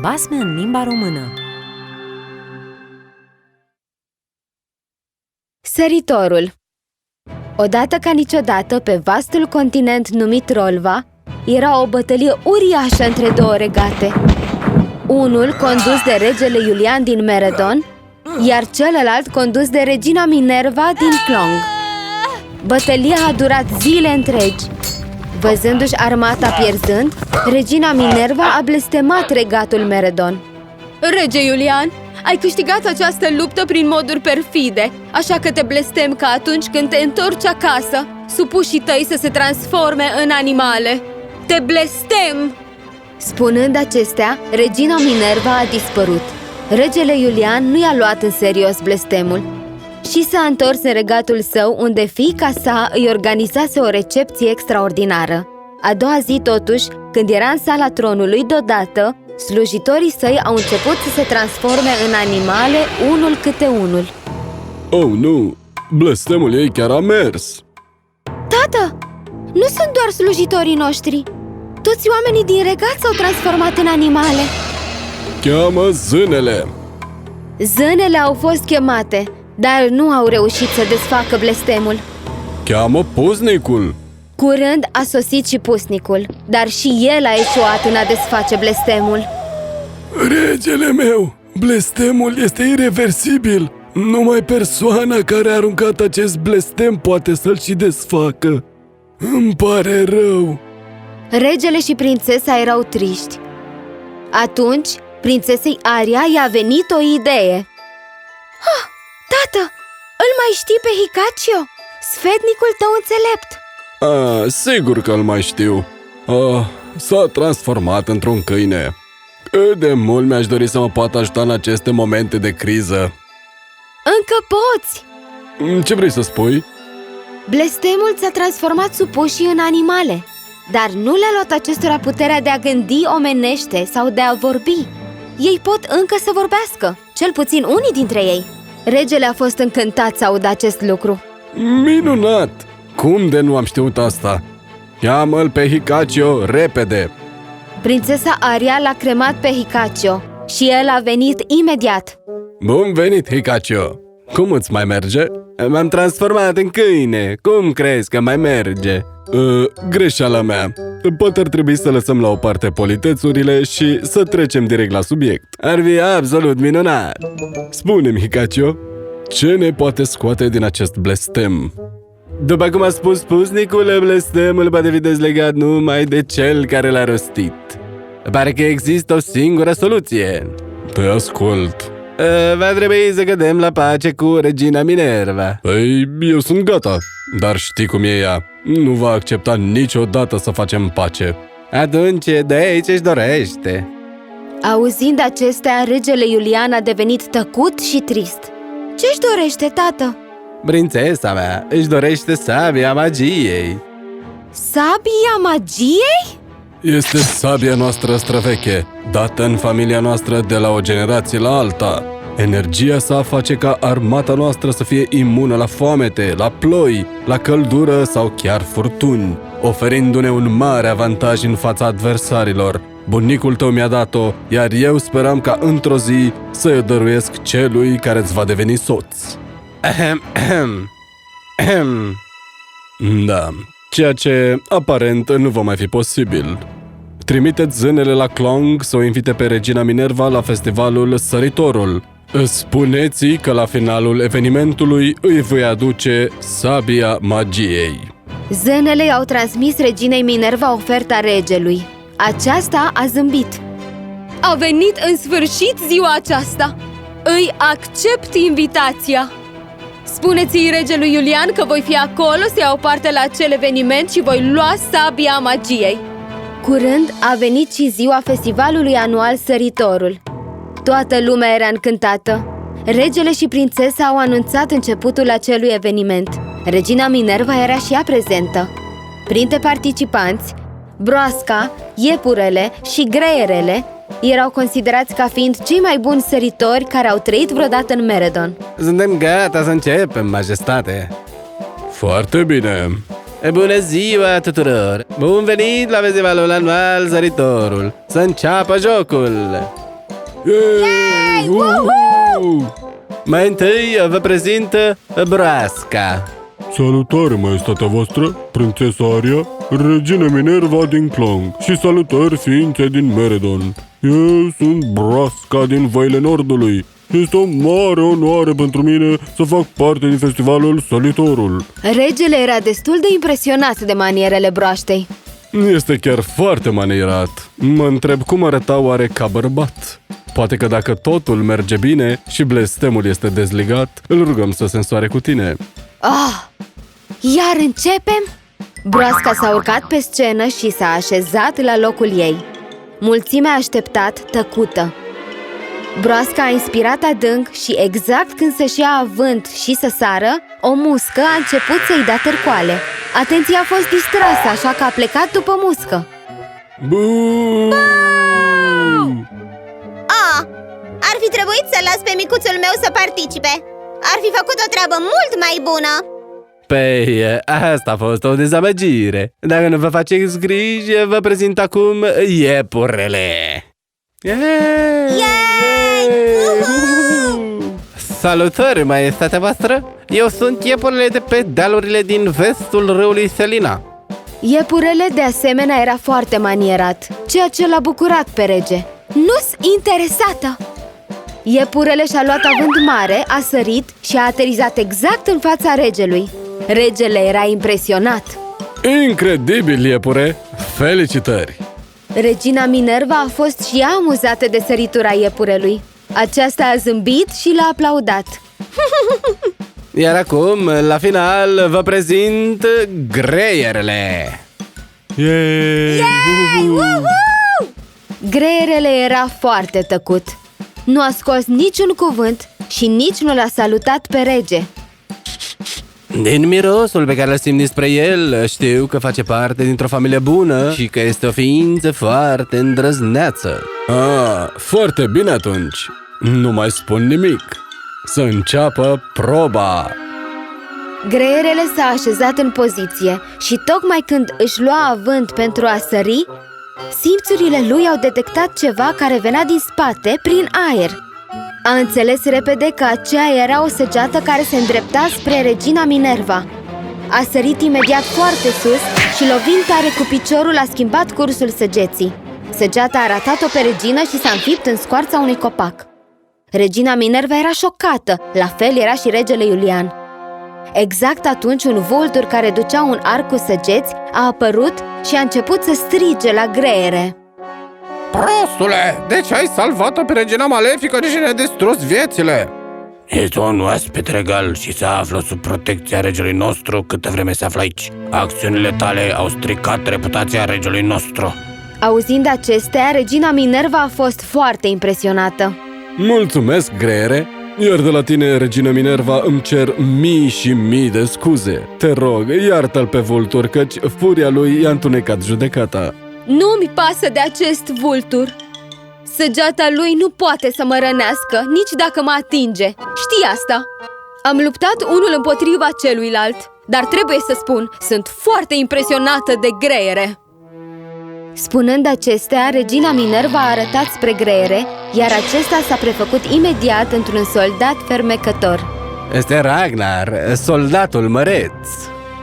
Basme în limba română Săritorul Odată ca niciodată, pe vastul continent numit Rolva, era o bătălie uriașă între două regate. Unul condus de regele Iulian din Meredon, iar celălalt condus de regina Minerva din Clong. Bătălia a durat zile întregi. Văzându-și armata pierzând, regina Minerva a blestemat regatul Meredon. Rege Iulian, ai câștigat această luptă prin moduri perfide, așa că te blestem ca atunci când te întorci acasă, supușii tăi să se transforme în animale. Te blestem! Spunând acestea, regina Minerva a dispărut. Regele Iulian nu i-a luat în serios blestemul și s-a întors în regatul său unde fiica sa îi organizase o recepție extraordinară. A doua zi, totuși, când era în sala tronului, deodată, slujitorii săi au început să se transforme în animale unul câte unul. Oh, nu! Blestemul ei chiar a mers! Tată, nu sunt doar slujitorii noștri! Toți oamenii din regat s-au transformat în animale! Cheamă zânele! Zânele au fost chemate, dar nu au reușit să desfacă blestemul. Cheamă puznicul! Curând a sosit și pusnicul, dar și el a eșuat în a desface blestemul. Regele meu! Blestemul este irreversibil! Numai persoana care a aruncat acest blestem poate să-l și desfacă! Îmi pare rău! Regele și prințesa erau triști. Atunci, prințesei Aria i-a venit o idee. Ah, tată, îl mai știi pe Hikacio? Sfetnicul tău înțelept! A, sigur că îl mai știu. A, s-a transformat într-un câine. Cât de mult mi-aș dori să mă poată ajuta în aceste momente de criză. Încă poți! Mm, Ce vrei să spui? Blestemul ți-a transformat supușii în animale, dar nu le-a luat acestora puterea de a gândi omenește sau de a vorbi. Ei pot încă să vorbească, cel puțin unii dintre ei. Regele a fost încântat să audă acest lucru. Minunat! Cum de nu am știut asta? Cheamă-l pe Hikacio repede! Prințesa Aria l-a cremat pe Hikacio și el a venit imediat. Bun venit, Hikacio! Cum îți mai merge? M-am transformat în câine. Cum crezi că mai merge? Uh, greșeala mea. Poate ar trebui să lăsăm la o parte politețurile și să trecem direct la subiect. Ar fi absolut minunat! Spune-mi, Hikacio, ce ne poate scoate din acest blestem? După cum a spus pusnicul, blestemul poate fi dezlegat numai de cel care l-a rostit. Pare că există o singură soluție. Te ascult. Uh, va trebui să cădem la pace cu regina Minerva. Păi, eu sunt gata, dar știi cum e ea. Nu va accepta niciodată să facem pace. Atunci, de aici își dorește. Auzind acestea, regele Iulian a devenit tăcut și trist. Ce-și dorește, tată? Prințesa mea își dorește sabia magiei. Sabia magiei? Este sabia noastră străveche, dată în familia noastră de la o generație la alta. Energia sa face ca armata noastră să fie imună la foamete, la ploi, la căldură sau chiar furtuni, oferindu-ne un mare avantaj în fața adversarilor. Bunicul tău mi-a dat-o, iar eu speram ca într-o zi să-i o dăruiesc celui care îți va deveni soț. Ahem, ahem. Ahem. Da, ceea ce aparent nu va mai fi posibil. Trimiteți zânele la Clong să o invite pe Regina Minerva la festivalul Săritorul. Spuneți că la finalul evenimentului îi voi aduce sabia magiei. Zânele au transmis reginei Minerva oferta regelui. Aceasta a zâmbit. A venit în sfârșit ziua aceasta! Îi accept invitația! Spuneți-i regelui Iulian că voi fi acolo să iau parte la acel eveniment și voi lua sabia magiei! Curând a venit și ziua festivalului anual Săritorul. Toată lumea era încântată. Regele și prințesa au anunțat începutul acelui eveniment. Regina Minerva era și ea prezentă. Printre participanți, broasca, iepurele și greierele erau considerați ca fiind cei mai buni săritori care au trăit vreodată în Meredon. Suntem gata să începem, majestate. Foarte bine. Bună ziua tuturor! Bun venit la festivalul anual Săritorul! Să înceapă jocul! Yay! Uhu! Mai întâi vă prezint Broasca. Salutare, maestatea voastră, prințesa Aria, regina Minerva din Clong și salutări ființe din Meredon. Eu sunt Brasca din Văile Nordului. Este o mare onoare pentru mine să fac parte din festivalul Sălitorul. Regele era destul de impresionat de manierele broaștei. Este chiar foarte manierat. Mă întreb cum arăta oare ca bărbat. Poate că dacă totul merge bine și blestemul este dezligat, îl rugăm să se însoare cu tine. Ah! Iar începem? Broasca s-a urcat pe scenă și s-a așezat la locul ei. Mulțimea a așteptat tăcută. Broasca a inspirat adânc și exact când să-și ia avânt și să sară, o muscă a început să-i dea târcoale. Atenția a fost distrasă, așa că a plecat după muscă. Buu! Ah, ar fi trebuit să las pe micuțul meu să participe Ar fi făcut o treabă mult mai bună Păi, asta a fost o dezamăgire. Dacă nu vă faceți griji, vă prezint acum iepurele. Yay! Salutări, maestatea voastră! Eu sunt iepurele de pe dealurile din vestul râului Selina. Iepurele de asemenea era foarte manierat, ceea ce l-a bucurat pe rege. Nu-s interesată! Iepurele și-a luat avânt mare, a sărit și a aterizat exact în fața regelui. Regele era impresionat. Incredibil, iepure! Felicitări! Regina Minerva a fost și ea amuzată de săritura iepurelui. Aceasta a zâmbit și l-a aplaudat. Iar acum, la final, vă prezint greierele. Yay! Greierele era foarte tăcut. Nu a scos niciun cuvânt și nici nu l-a salutat pe rege. Din mirosul pe care îl simt despre el, știu că face parte dintr-o familie bună și că este o ființă foarte îndrăzneață. Ah, foarte bine atunci. Nu mai spun nimic. Să înceapă proba. Greierele s-a așezat în poziție și tocmai când își lua avânt pentru a sări, simțurile lui au detectat ceva care venea din spate prin aer. A înțeles repede că aceea era o săgeată care se îndrepta spre regina Minerva. A sărit imediat foarte sus și lovind tare cu piciorul a schimbat cursul săgeții. Săgeata a ratat-o pe regină și s-a înfipt în scoarța unui copac. Regina Minerva era șocată, la fel era și regele Iulian. Exact atunci un vultur care ducea un arc cu săgeți a apărut și a început să strige la greiere. Prostule, de ce ai salvat-o pe regina malefică și ne-a distrus viețile? Este un oaspete regal și se află sub protecția regelui nostru câtă vreme se află aici. Acțiunile tale au stricat reputația regelui nostru. Auzind acestea, regina Minerva a fost foarte impresionată. Mulțumesc, greiere! Iar de la tine, Regina Minerva, îmi cer mii și mii de scuze. Te rog, iartă-l pe vultur, căci furia lui i-a întunecat judecata. Nu-mi pasă de acest vultur! Săgeata lui nu poate să mă rănească, nici dacă mă atinge. Știi asta? Am luptat unul împotriva celuilalt, dar trebuie să spun, sunt foarte impresionată de greiere. Spunând acestea, regina Minerva a arătat spre greiere, iar acesta s-a prefăcut imediat într-un soldat fermecător. Este Ragnar, soldatul măreț.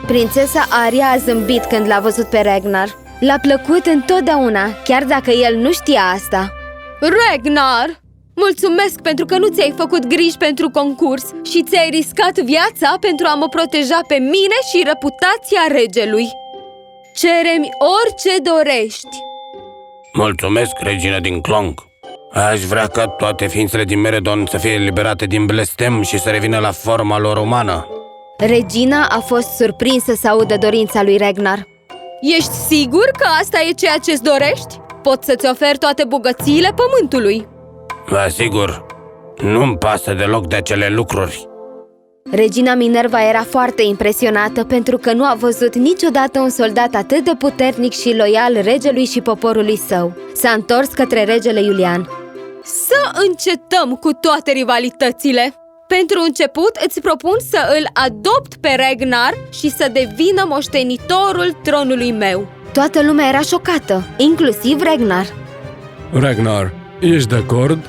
Prințesa Aria a zâmbit când l-a văzut pe Ragnar. L-a plăcut întotdeauna, chiar dacă el nu știa asta. Ragnar! Mulțumesc pentru că nu ți-ai făcut griji pentru concurs și ți-ai riscat viața pentru a mă proteja pe mine și reputația regelui. Ceremi orice dorești! Mulțumesc, regina din Clong. Aș vrea ca toate ființele din Meredon să fie eliberate din blestem și să revină la forma lor umană. Regina a fost surprinsă să audă dorința lui Ragnar. Ești sigur că asta e ceea ce-ți dorești? Pot să-ți ofer toate bogățiile pământului. Vă asigur, nu-mi pasă deloc de acele lucruri. Regina Minerva era foarte impresionată pentru că nu a văzut niciodată un soldat atât de puternic și loial regelui și poporului său. S-a întors către regele Iulian. Să încetăm cu toate rivalitățile! Pentru început, îți propun să îl adopt pe Ragnar și să devină moștenitorul tronului meu. Toată lumea era șocată, inclusiv Ragnar. Ragnar, ești de acord?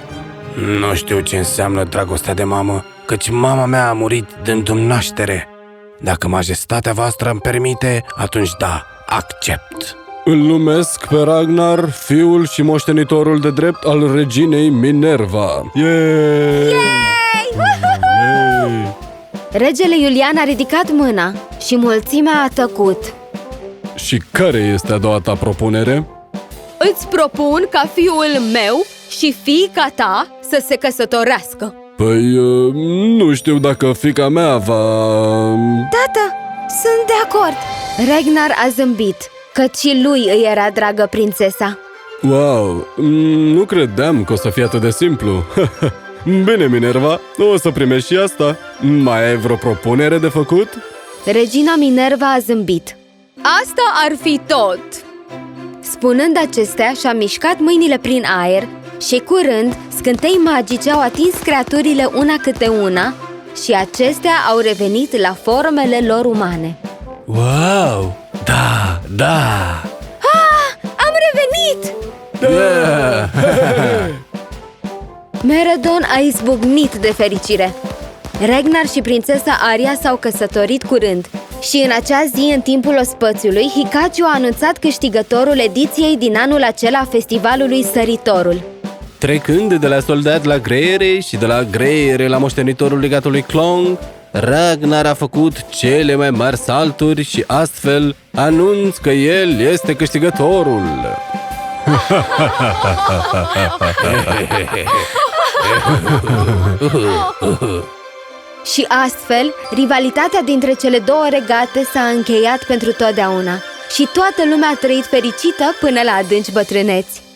Nu știu ce înseamnă dragostea de mamă, căci mama mea a murit din naștere. Dacă majestatea voastră îmi permite, atunci da, accept. Îl numesc pe Ragnar, fiul și moștenitorul de drept al reginei Minerva. Yay! Yay! Regele Iulian a ridicat mâna și mulțimea a tăcut. Și care este a doua ta propunere? Îți propun ca fiul meu și fiica ta să se căsătorească. Păi, uh, nu știu dacă fica mea va... Tată, sunt de acord! Regnar a zâmbit, căci și lui îi era dragă prințesa. Wow, mm, nu credeam că o să fie atât de simplu. Bine, Minerva, o să primești și asta. Mai ai vreo propunere de făcut? Regina Minerva a zâmbit. Asta ar fi tot! Spunând acestea, și-a mișcat mâinile prin aer și curând scântei magice au atins creaturile una câte una și acestea au revenit la formele lor umane. Wow! Da, da! Am revenit! Yeah! Meredon a izbucnit de fericire. Regnar și prințesa Aria s-au căsătorit curând și în acea zi, în timpul ospățiului, Hikachiu a anunțat câștigătorul ediției din anul acela a festivalului Săritorul. Trecând de la soldat la greiere și de la greiere la moștenitorul legatului Clong, Ragnar a făcut cele mai mari salturi și astfel anunț că el este câștigătorul. Și astfel, rivalitatea dintre cele două regate s-a încheiat pentru totdeauna și toată lumea a trăit fericită până la adânci bătrâneți.